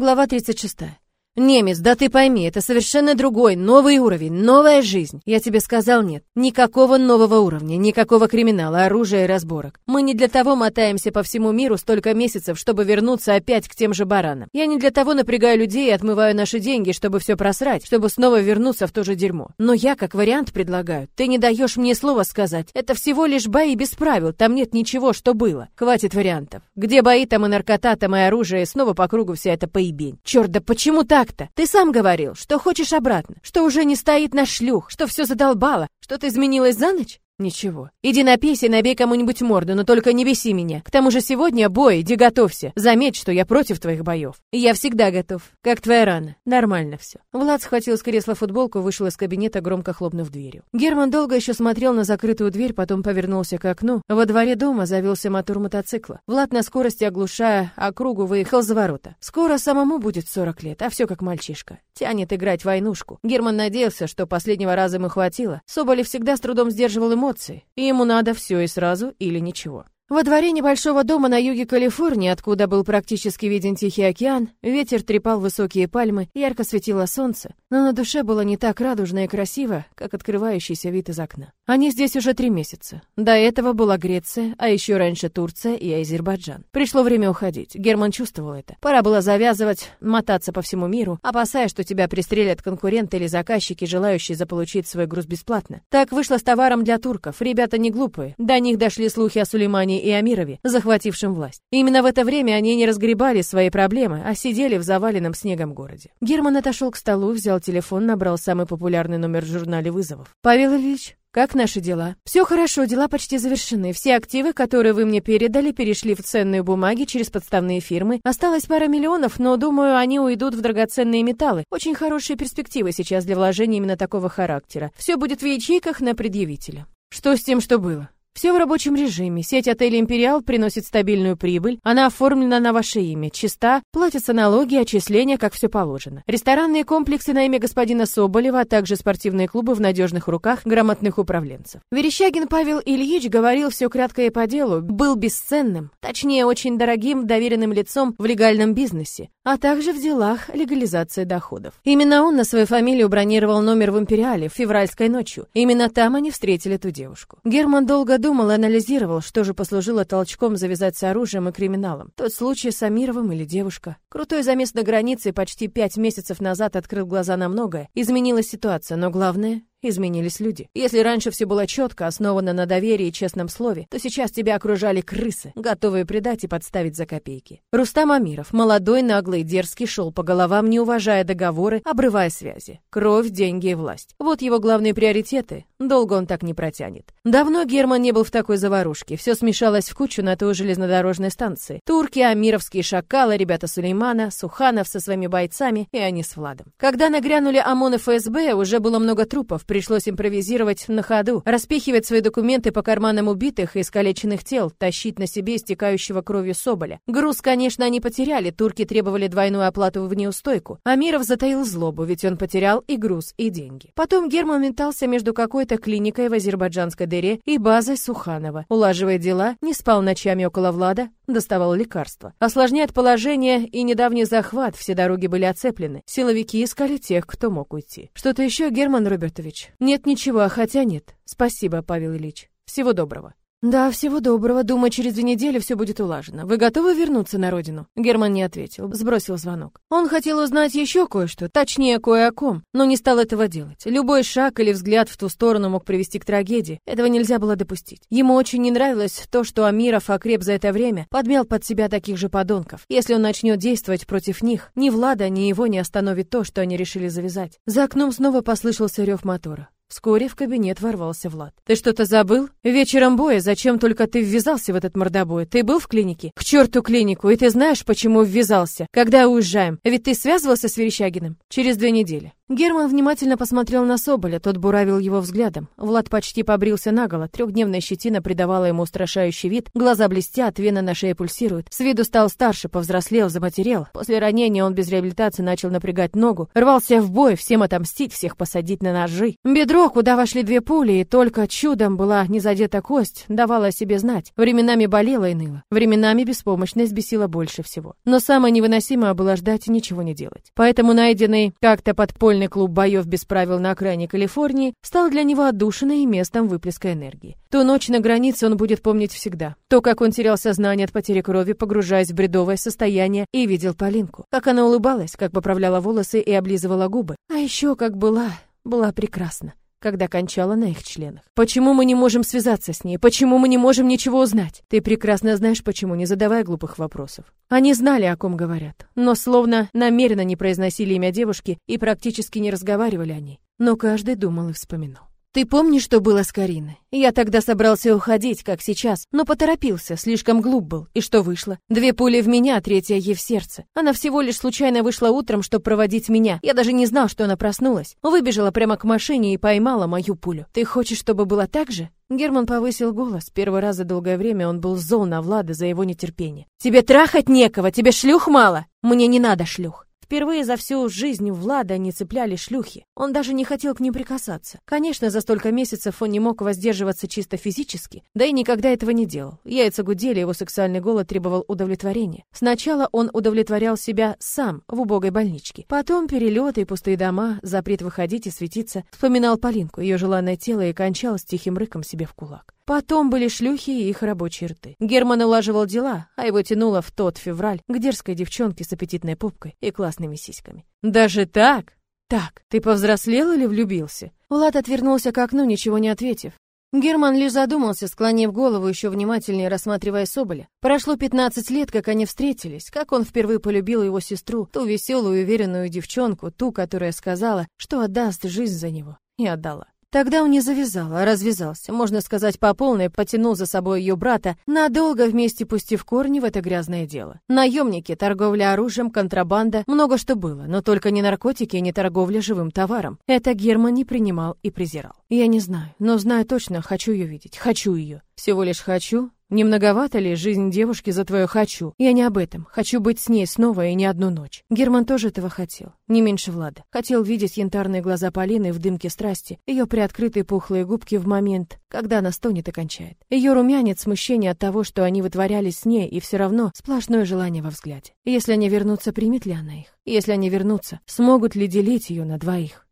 Глава 36. «Немец, да ты пойми, это совершенно другой, новый уровень, новая жизнь. Я тебе сказал нет. Никакого нового уровня, никакого криминала, оружия и разборок. Мы не для того мотаемся по всему миру столько месяцев, чтобы вернуться опять к тем же баранам. Я не для того напрягаю людей и отмываю наши деньги, чтобы все просрать, чтобы снова вернуться в то же дерьмо. Но я как вариант предлагаю. Ты не даешь мне слова сказать. Это всего лишь бои без правил, там нет ничего, что было. Хватит вариантов. Где бои, там и наркота, там и оружие, и снова по кругу вся эта поебень. Черт, да почему так? Так-то? Ты сам говорил, что хочешь обратно, что уже не стоит на шлюх, что все задолбало, что-то изменилось за ночь? Ничего. Иди напейся и набей кому-нибудь морду, но только не беси меня. К тому же сегодня бой, иди готовься. Заметь, что я против твоих боев. Я всегда готов. Как твоя рана. Нормально все. Влад схватил с кресла футболку, вышел из кабинета, громко хлопнув дверью. Герман долго еще смотрел на закрытую дверь, потом повернулся к окну. Во дворе дома завелся мотор мотоцикла. Влад на скорости, оглушая округу, выехал за ворота. Скоро самому будет 40 лет, а все как мальчишка. Тянет играть войнушку. Герман надеялся, что последнего раза ему хватило. Соболев всегда с трудом сдерживал эмоции, эмоции, и ему надо все и сразу или ничего. Во дворе небольшого дома на юге Калифорнии, откуда был практически виден Тихий океан, ветер трепал высокие пальмы, ярко светило солнце, но на душе было не так радужно и красиво, как открывающийся вид из окна. Они здесь уже три месяца. До этого была Греция, а еще раньше Турция и Азербайджан. Пришло время уходить. Герман чувствовал это. Пора было завязывать, мотаться по всему миру, опасаясь, что тебя пристрелят конкуренты или заказчики, желающие заполучить свой груз бесплатно. Так вышло с товаром для турков. Ребята не глупые. До них дошли слухи о Сулеймане и Амирове, захватившем власть. именно в это время они не разгребали свои проблемы, а сидели в заваленном снегом городе. Герман отошел к столу, взял телефон, набрал самый популярный номер в журнале вызовов. «Павел Ильич, как наши дела? Все хорошо, дела почти завершены. Все активы, которые вы мне передали, перешли в ценные бумаги через подставные фирмы. Осталось пара миллионов, но думаю, они уйдут в драгоценные металлы. Очень хорошие перспективы сейчас для вложений именно такого характера. Все будет в ячейках на предъявителя. Что с тем, что было? Все в рабочем режиме. Сеть отелей «Империал» приносит стабильную прибыль. Она оформлена на ваше имя. Чиста, платятся налоги, отчисления, как все положено. Ресторанные комплексы на имя господина Соболева, а также спортивные клубы в надежных руках грамотных управленцев. Верещагин Павел Ильич говорил все кратко и по делу, был бесценным, точнее, очень дорогим доверенным лицом в легальном бизнесе, а также в делах легализации доходов. Именно он на свою фамилию бронировал номер в «Империале» в февральской ночью. Именно там они встретили ту девушку. Герман долго думал и анализировал, что же послужило толчком завязать с оружием и криминалом. Тот случай с Амировым или девушка. Крутой замес на границе почти пять месяцев назад открыл глаза на многое. Изменилась ситуация, но главное Изменились люди. Если раньше все было четко, основано на доверии и честном слове, то сейчас тебя окружали крысы, готовые предать и подставить за копейки. Рустам Амиров, молодой, наглый, дерзкий, шел по головам, не уважая договоры, обрывая связи. Кровь, деньги и власть. Вот его главные приоритеты. Долго он так не протянет. Давно Герман не был в такой заварушке. Все смешалось в кучу на той железнодорожной станции. Турки, амировские шакалы, ребята Сулеймана, Суханов со своими бойцами и они с Владом. Когда нагрянули ОМОН и ФСБ, уже было много трупов, Пришлось импровизировать на ходу, распихивать свои документы по карманам убитых и искалеченных тел, тащить на себе истекающего кровью Соболя. Груз, конечно, они потеряли, турки требовали двойную оплату в неустойку. Амиров затаил злобу, ведь он потерял и груз, и деньги. Потом Герман метался между какой-то клиникой в азербайджанской дыре и базой Суханова. Улаживая дела, не спал ночами около Влада, доставал лекарства. Осложняет положение и недавний захват, все дороги были оцеплены. Силовики искали тех, кто мог уйти. Что-то еще, Герман Робертович? Нет ничего, хотя нет. Спасибо, Павел Ильич. Всего доброго. «Да, всего доброго. Думаю, через две недели все будет улажено. Вы готовы вернуться на родину?» Герман не ответил, сбросил звонок. Он хотел узнать еще кое-что, точнее, кое о ком, но не стал этого делать. Любой шаг или взгляд в ту сторону мог привести к трагедии. Этого нельзя было допустить. Ему очень не нравилось то, что Амиров окреп за это время, подмял под себя таких же подонков. Если он начнет действовать против них, ни Влада, ни его не остановит то, что они решили завязать. За окном снова послышался рев мотора. Вскоре в кабинет ворвался Влад. «Ты что-то забыл? Вечером боя, зачем только ты ввязался в этот мордобой? Ты был в клинике? К черту клинику, и ты знаешь, почему ввязался? Когда уезжаем? Ведь ты связывался с Верещагиным? Через две недели. Герман внимательно посмотрел на Соболя, тот буравил его взглядом. Влад почти побрился наголо, трехдневная щетина придавала ему устрашающий вид, глаза блестят, вена на шее пульсирует. С виду стал старше, повзрослел, заматерел. После ранения он без реабилитации начал напрягать ногу, рвался в бой, всем отомстить, всех посадить на ножи. Бедро, куда вошли две пули, и только чудом была не задета кость, давала о себе знать. Временами болела и ныла. Временами беспомощность бесила больше всего. Но самое невыносимое было ждать и ничего не делать. Поэтому найденный как-то подпольный клуб боев без правил на окраине Калифорнии стал для него отдушиной и местом выплеска энергии. Ту ночь на границе он будет помнить всегда. То, как он терял сознание от потери крови, погружаясь в бредовое состояние, и видел Полинку. Как она улыбалась, как поправляла волосы и облизывала губы. А еще как была, была прекрасна когда кончала на их членах. Почему мы не можем связаться с ней? Почему мы не можем ничего узнать? Ты прекрасно знаешь, почему, не задавая глупых вопросов. Они знали, о ком говорят, но словно намеренно не произносили имя девушки и практически не разговаривали о ней. Но каждый думал и вспоминал. Ты помнишь, что было с Кариной? Я тогда собрался уходить, как сейчас, но поторопился, слишком глуп был. И что вышло? Две пули в меня, третья ей в сердце. Она всего лишь случайно вышла утром, чтобы проводить меня. Я даже не знал, что она проснулась. Выбежала прямо к машине и поймала мою пулю. Ты хочешь, чтобы было так же? Герман повысил голос. Первый раз за долгое время он был зол на Влада за его нетерпение. «Тебе трахать некого, тебе шлюх мало!» «Мне не надо шлюх. Впервые за всю жизнь Влада не цепляли шлюхи. Он даже не хотел к ним прикасаться. Конечно, за столько месяцев он не мог воздерживаться чисто физически, да и никогда этого не делал. Яйца гудели, его сексуальный голод требовал удовлетворения. Сначала он удовлетворял себя сам в убогой больничке. Потом перелеты и пустые дома, запрет выходить и светиться. Вспоминал Полинку, ее желанное тело и кончал с тихим рыком себе в кулак. Потом были шлюхи и их рабочие рты. Герман улаживал дела, а его тянуло в тот февраль к дерзкой девчонке с аппетитной попкой и классными сиськами. «Даже так?» «Так, ты повзрослел или влюбился?» Влад отвернулся к окну, ничего не ответив. Герман лишь задумался, склонив голову, еще внимательнее рассматривая Соболя. Прошло 15 лет, как они встретились, как он впервые полюбил его сестру, ту веселую, уверенную девчонку, ту, которая сказала, что отдаст жизнь за него. И отдала. Тогда он не завязал, а развязался, можно сказать, по полной, потянул за собой ее брата, надолго вместе пустив корни в это грязное дело. Наемники, торговля оружием, контрабанда, много что было, но только не наркотики и не торговля живым товаром. Это Герман не принимал и презирал. Я не знаю, но знаю точно, хочу ее видеть, хочу ее. Всего лишь хочу, не многовато ли жизнь девушки за твое «хочу»? Я не об этом. Хочу быть с ней снова и не одну ночь. Герман тоже этого хотел. Не меньше Влада. Хотел видеть янтарные глаза Полины в дымке страсти, ее приоткрытые пухлые губки в момент, когда она стонет и кончает. Ее румянец, смущение от того, что они вытворяли с ней, и все равно сплошное желание во взгляде. Если они вернутся, примет ли она их? Если они вернутся, смогут ли делить ее на двоих?